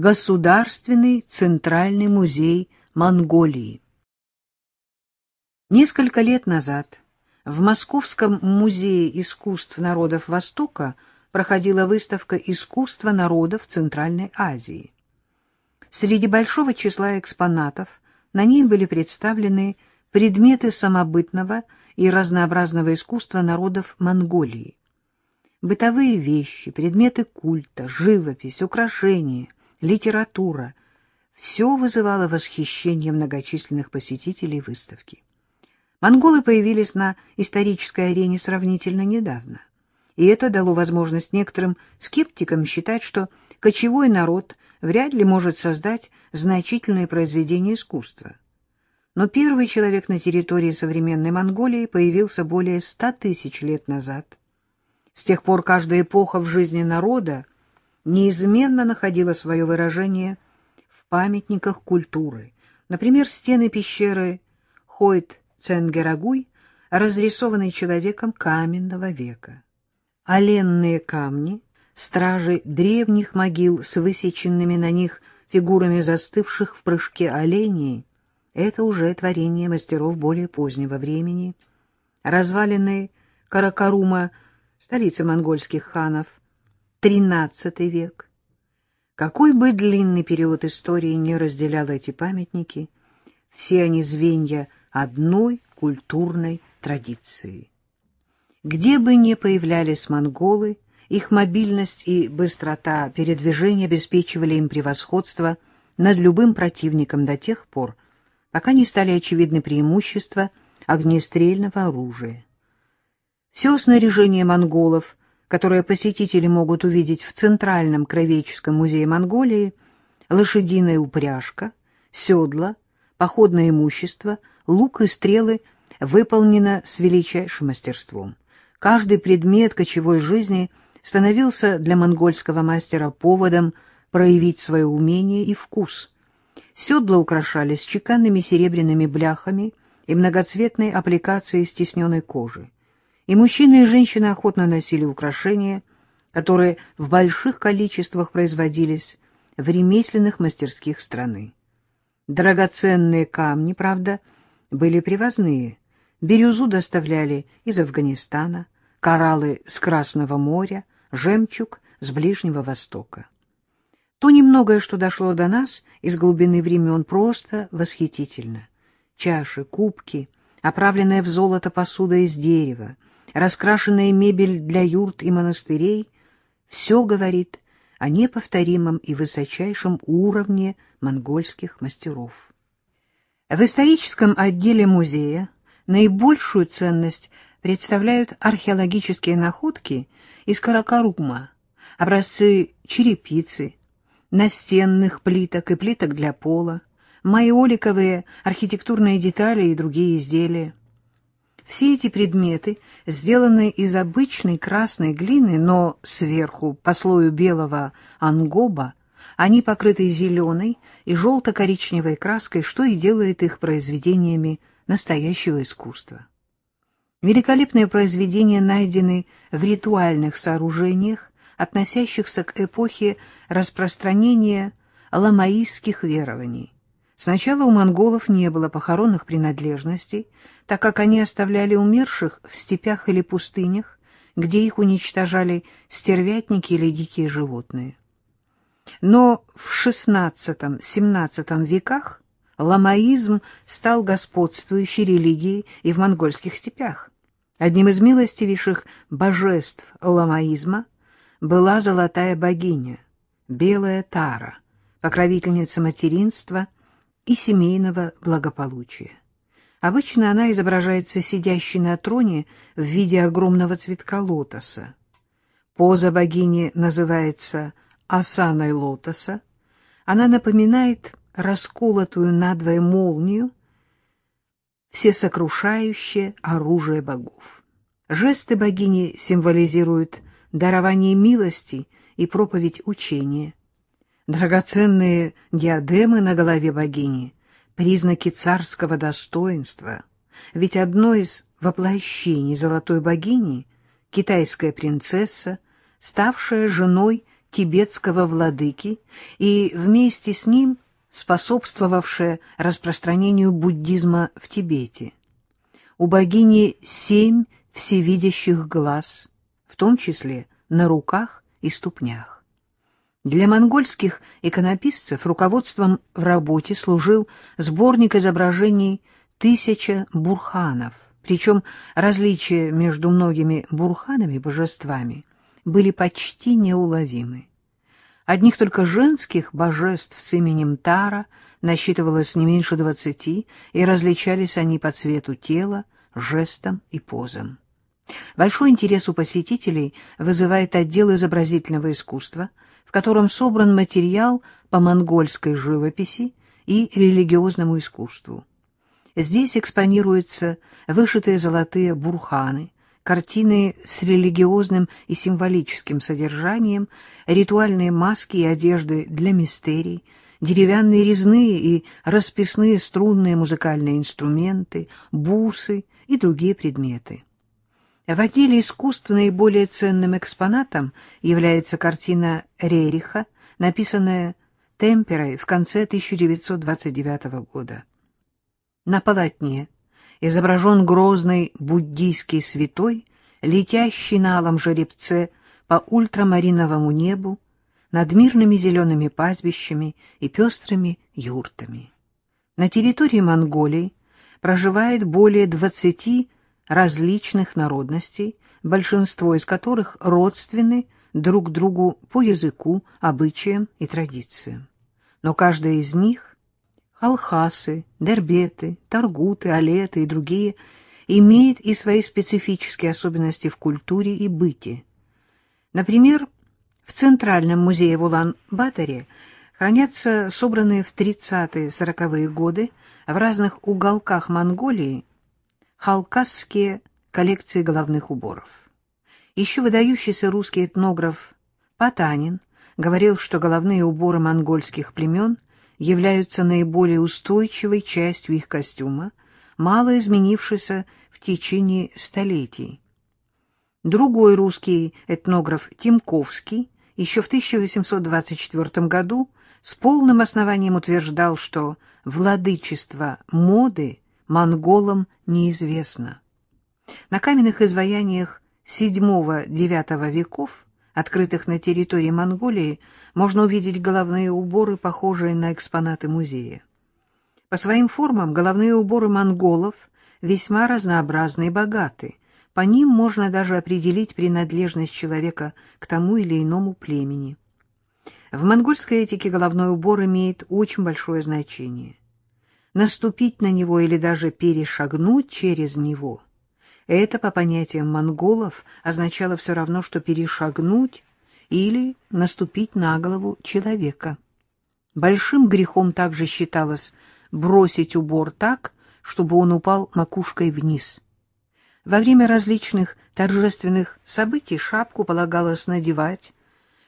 Государственный Центральный музей Монголии. Несколько лет назад в Московском музее искусств народов Востока проходила выставка «Искусство народов Центральной Азии». Среди большого числа экспонатов на ней были представлены предметы самобытного и разнообразного искусства народов Монголии. Бытовые вещи, предметы культа, живопись, украшения, литература — все вызывало восхищение многочисленных посетителей выставки. Монголы появились на исторической арене сравнительно недавно, и это дало возможность некоторым скептикам считать, что кочевой народ вряд ли может создать значительные произведения искусства. Но первый человек на территории современной Монголии появился более ста тысяч лет назад. С тех пор каждая эпоха в жизни народа неизменно находила свое выражение в памятниках культуры. Например, стены пещеры Хойт-Ценгерагуй, разрисованные человеком каменного века. Оленные камни, стражи древних могил с высеченными на них фигурами застывших в прыжке оленей, это уже творение мастеров более позднего времени. Развалины Каракарума, столицы монгольских ханов, XIII век. Какой бы длинный период истории не разделял эти памятники, все они звенья одной культурной традиции. Где бы ни появлялись монголы, их мобильность и быстрота передвижения обеспечивали им превосходство над любым противником до тех пор, пока не стали очевидны преимущества огнестрельного оружия. Все снаряжение монголов, которое посетители могут увидеть в Центральном Кровеческом музее Монголии, лошадиная упряжка, седла, походное имущество, лук и стрелы выполнено с величайшим мастерством. Каждый предмет кочевой жизни становился для монгольского мастера поводом проявить свое умение и вкус – Седла украшались чеканными серебряными бляхами и многоцветной аппликацией из тисненной кожи. И мужчины и женщины охотно носили украшения, которые в больших количествах производились в ремесленных мастерских страны. Драгоценные камни, правда, были привозные. Бирюзу доставляли из Афганистана, кораллы с Красного моря, жемчуг с Ближнего Востока. То немногое, что дошло до нас из глубины времен, просто восхитительно. Чаши, кубки, оправленная в золото посуда из дерева, раскрашенная мебель для юрт и монастырей — все говорит о неповторимом и высочайшем уровне монгольских мастеров. В историческом отделе музея наибольшую ценность представляют археологические находки из Каракарума, образцы черепицы, настенных плиток и плиток для пола, майоликовые архитектурные детали и другие изделия. Все эти предметы сделаны из обычной красной глины, но сверху, по слою белого ангоба, они покрыты зеленой и желто-коричневой краской, что и делает их произведениями настоящего искусства. Великолепные произведения найдены в ритуальных сооружениях, относящихся к эпохе распространения ламаистских верований. Сначала у монголов не было похоронных принадлежностей, так как они оставляли умерших в степях или пустынях, где их уничтожали стервятники или дикие животные. Но в XVI-XVII веках ламаизм стал господствующей религией и в монгольских степях. Одним из милостивейших божеств ламаизма – была золотая богиня, белая Тара, покровительница материнства и семейного благополучия. Обычно она изображается сидящей на троне в виде огромного цветка лотоса. Поза богини называется асаной лотоса. Она напоминает расколотую надвое молнию, всесокрушающее оружие богов. Жесты богини символизируют дарование милости и проповедь учения. Драгоценные диадемы на голове богини — признаки царского достоинства, ведь одно из воплощений золотой богини — китайская принцесса, ставшая женой тибетского владыки и вместе с ним способствовавшее распространению буддизма в Тибете. У богини семь всевидящих глаз, в том числе на руках и ступнях. Для монгольских иконописцев руководством в работе служил сборник изображений «Тысяча бурханов», причем различия между многими бурханами-божествами были почти неуловимы. Одних только женских божеств с именем Тара насчитывалось не меньше двадцати, и различались они по цвету тела, жестам и позам. Большой интерес у посетителей вызывает отдел изобразительного искусства, в котором собран материал по монгольской живописи и религиозному искусству. Здесь экспонируются вышитые золотые бурханы, картины с религиозным и символическим содержанием, ритуальные маски и одежды для мистерий, деревянные резные и расписные струнные музыкальные инструменты, бусы и другие предметы. В отделе искусств наиболее ценным экспонатом является картина Рериха, написанная Темперой в конце 1929 года. На полотне изображен грозный буддийский святой, летящий на алом жеребце по ультрамариновому небу над мирными зелеными пастбищами и пестрыми юртами. На территории Монголии проживает более 20 различных народностей, большинство из которых родственны друг другу по языку, обычаям и традициям. Но каждая из них Алхасы, дербеты, таргуты, алеты и другие имеют и свои специфические особенности в культуре и быте. Например, в Центральном музее в Улан-Баторе хранятся собранные в 30-40-е годы в разных уголках Монголии халкасские коллекции головных уборов. Еще выдающийся русский этнограф Потанин говорил, что головные уборы монгольских племен являются наиболее устойчивой частью их костюма, мало изменившейся в течение столетий. Другой русский этнограф Тимковский еще в 1824 году с полным основанием утверждал, что владычество моды монголам неизвестно. На каменных изваяниях VII-IX веков открытых на территории Монголии, можно увидеть головные уборы, похожие на экспонаты музея. По своим формам головные уборы монголов весьма разнообразны и богаты. По ним можно даже определить принадлежность человека к тому или иному племени. В монгольской этике головной убор имеет очень большое значение. Наступить на него или даже перешагнуть через него – это, по понятиям монголов, означало все равно, что перешагнуть или наступить на голову человека. Большим грехом также считалось бросить убор так, чтобы он упал макушкой вниз. Во время различных торжественных событий шапку полагалось надевать,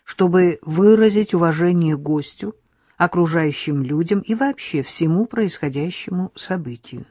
чтобы выразить уважение гостю, окружающим людям и вообще всему происходящему событию.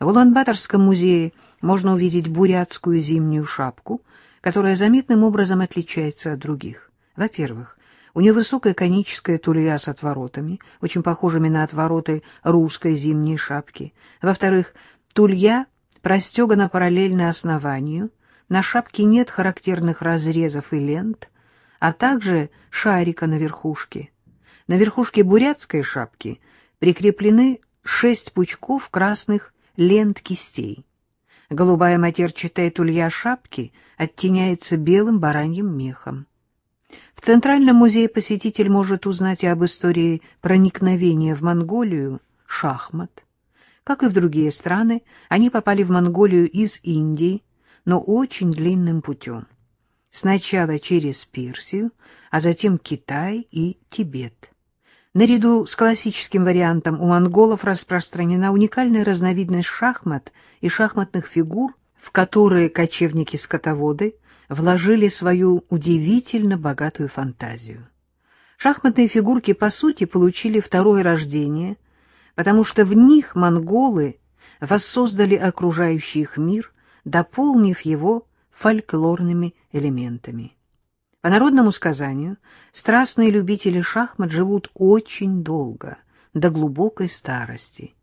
В Улан-Баторском музее можно увидеть бурятскую зимнюю шапку, которая заметным образом отличается от других. Во-первых, у нее высокая коническая тулья с отворотами, очень похожими на отвороты русской зимней шапки. Во-вторых, тулья простегана параллельно основанию, на шапке нет характерных разрезов и лент, а также шарика на верхушке. На верхушке бурятской шапки прикреплены шесть пучков красных лент кистей. Голубая матерчатая тулья шапки оттеняется белым бараньим мехом. В Центральном музее посетитель может узнать и об истории проникновения в Монголию шахмат. Как и в другие страны, они попали в Монголию из Индии, но очень длинным путем. Сначала через Персию, а затем Китай и Тибет. Наряду с классическим вариантом у монголов распространена уникальная разновидность шахмат и шахматных фигур, в которые кочевники-скотоводы вложили свою удивительно богатую фантазию. Шахматные фигурки, по сути, получили второе рождение, потому что в них монголы воссоздали окружающий их мир, дополнив его фольклорными элементами. По народному сказанию, страстные любители шахмат живут очень долго, до глубокой старости.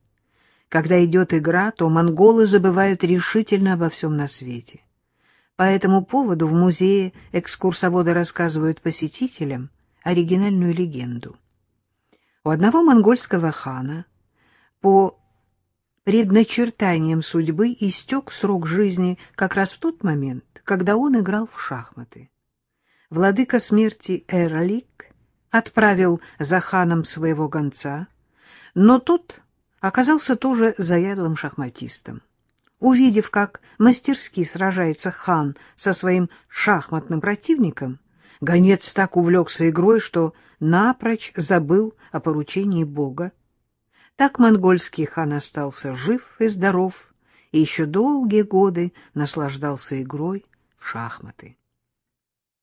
Когда идет игра, то монголы забывают решительно обо всем на свете. По этому поводу в музее экскурсоводы рассказывают посетителям оригинальную легенду. У одного монгольского хана по предначертаниям судьбы истек срок жизни как раз в тот момент, когда он играл в шахматы. Владыка смерти Эрлик отправил за ханом своего гонца, но тот оказался тоже заядлым шахматистом. Увидев, как мастерски сражается хан со своим шахматным противником, гонец так увлекся игрой, что напрочь забыл о поручении Бога так монгольский хан остался жив и здоров, и еще долгие годы наслаждался игрой в шахматы.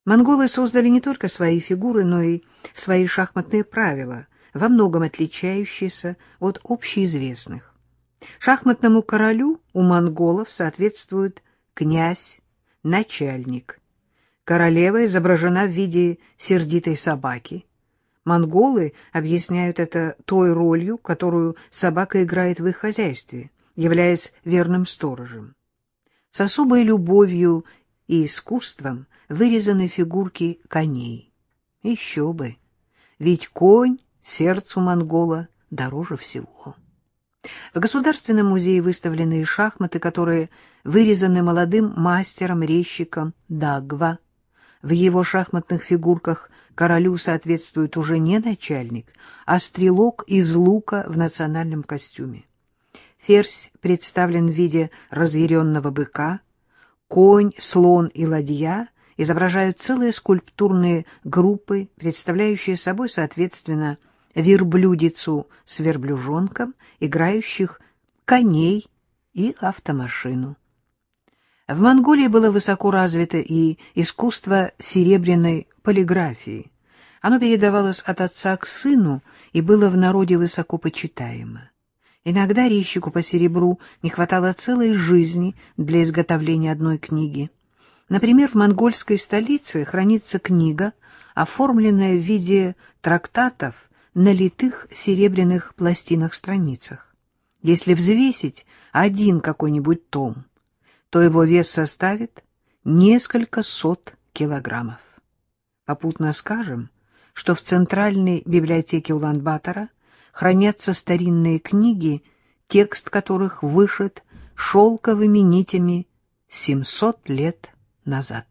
Монголы создали не только свои фигуры, но и свои шахматные правила, во многом отличающиеся от общеизвестных. Шахматному королю у монголов соответствует князь, начальник. Королева изображена в виде сердитой собаки – Монголы объясняют это той ролью, которую собака играет в их хозяйстве, являясь верным сторожем. С особой любовью и искусством вырезаны фигурки коней. Еще бы, ведь конь сердцу монгола дороже всего. В Государственном музее выставлены шахматы, которые вырезаны молодым мастером-резчиком Дагва. В его шахматных фигурках королю соответствует уже не начальник, а стрелок из лука в национальном костюме. Ферзь представлен в виде разъяренного быка, конь, слон и ладья изображают целые скульптурные группы, представляющие собой, соответственно, верблюдицу с верблюжонком, играющих коней и автомашину. В Монголии было высоко развито и искусство серебряной полиграфии. Оно передавалось от отца к сыну и было в народе высоко почитаемо. Иногда резчику по серебру не хватало целой жизни для изготовления одной книги. Например, в монгольской столице хранится книга, оформленная в виде трактатов на литых серебряных пластинах-страницах. Если взвесить один какой-нибудь том, то его вес составит несколько сот килограммов. Попутно скажем, что в Центральной библиотеке Улан-Батора хранятся старинные книги, текст которых вышит шелковыми нитями 700 лет назад.